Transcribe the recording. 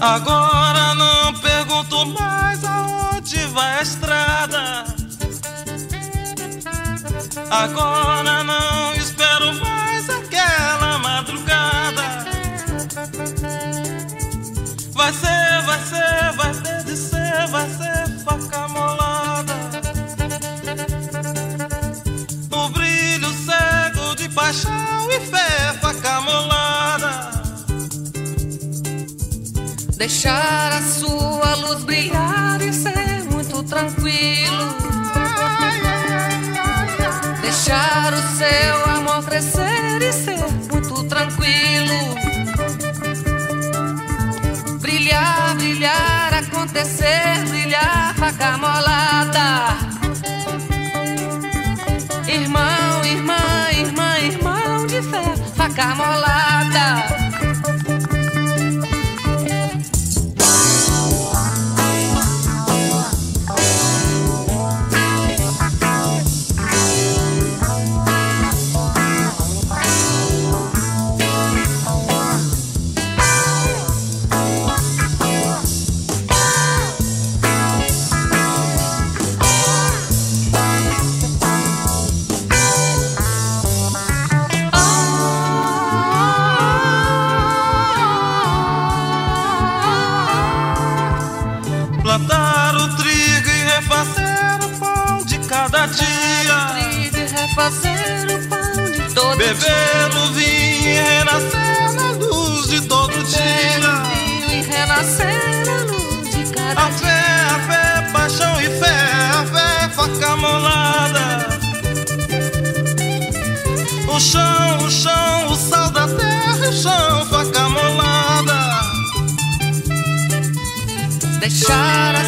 Agora não pergunto mais aonde vai a estrada. Agora não Deixar a sua luz brilhar e ser muito tranquilo. Deixar o seu amor crescer e ser muito tranquilo. Brilhar, brilhar, acontecer, brilhar, faca molada. Irmão, irmã, irmã, irmão de fé, faca molada. Refazer o pão de todo Beber o vinho e renascer na luz de todo dia. dia. E renascer a luz de cada A fé, a fé, paixão e fé, a fé, faca molada. O chão, o chão, o sal da terra, o chão, faca molada. Deixar a